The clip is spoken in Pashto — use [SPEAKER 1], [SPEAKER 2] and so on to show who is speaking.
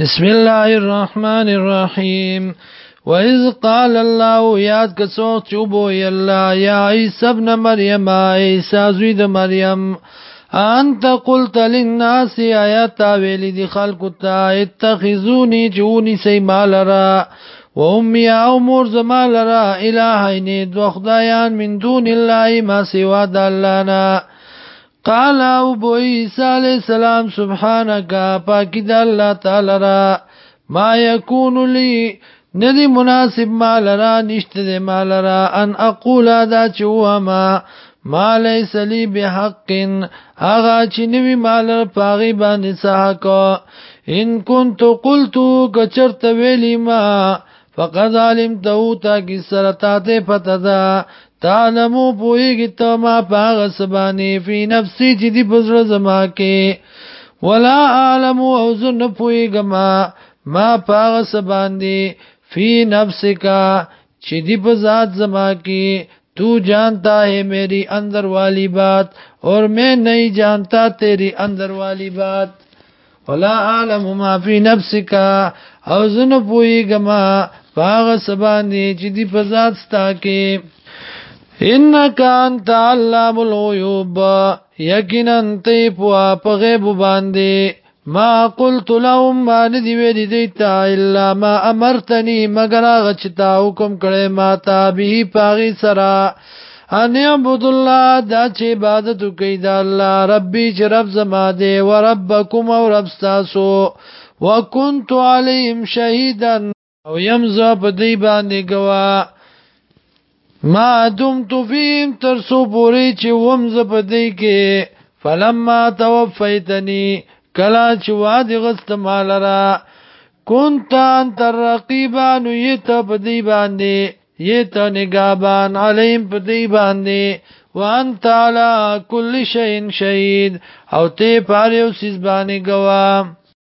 [SPEAKER 1] بسم الله الرحمن الرحیم وإذ قال الله یاد کسو چوبو یلا یا عیسی ابن مریم عیسی زوی د مریم انت قلت للناس آیات ویلی دی خلق تا اتخذونی جونی سی مالرا و امی او مور زمالرا الہینی دو خدایان من دون الله ما سوا د الله نه قال او بو عیسی علیہ السلام سبحانك پاکی د الله تعالی را ما یکون لی ندی مناسب ما لرا نشته د ما لرا ان اقول دا چوا ما ما لیس لی بحق اغا چې نوی مال پاغي باندې صحه کو ان كنت قلت کچرت ویلی ما فقد علمته تا کی سرتا ته پته ده تعلمو پویږي ته ما پاغ سبانی فی نفسی چې دی پزړه زما کې ولا عالم او زن پویګما ما پاغ سباندی فی نفسکا چې دی په ذات زما کې تو جانتا ہے میری اندر والی بات اور میں نہیں جانتا تیری اندر والی بات ولا عالم ما فی نفسکا او زن پویګما فاغ سبانی چی دی پزاد ستاکی انکا انتا علام الغیوب یقینا تی پوا پغیب باندی ما قلت لهم ما ندی ویلی دیتا الا ما امرتنی مگر آغا چتا حکم کڑی ما تا بیهی پاغی سرا ان یعبد الله دا چې عبادت کوي دا الله ربي چې رب زما دی او ربکم او رب تاسو وکنت علیهم شهیدا او يمزا په دې باندې گوا ما دم تو فیم تر سو پوری چې ومز په دې کې فلما توفیتنی کلا چې واد غست مالرا كنت انت الرقيبان يتبدي باندې يته نگابان علیم پدی باندې وانت على كل شيء شهيد او ته پاره اوسې باندې گوام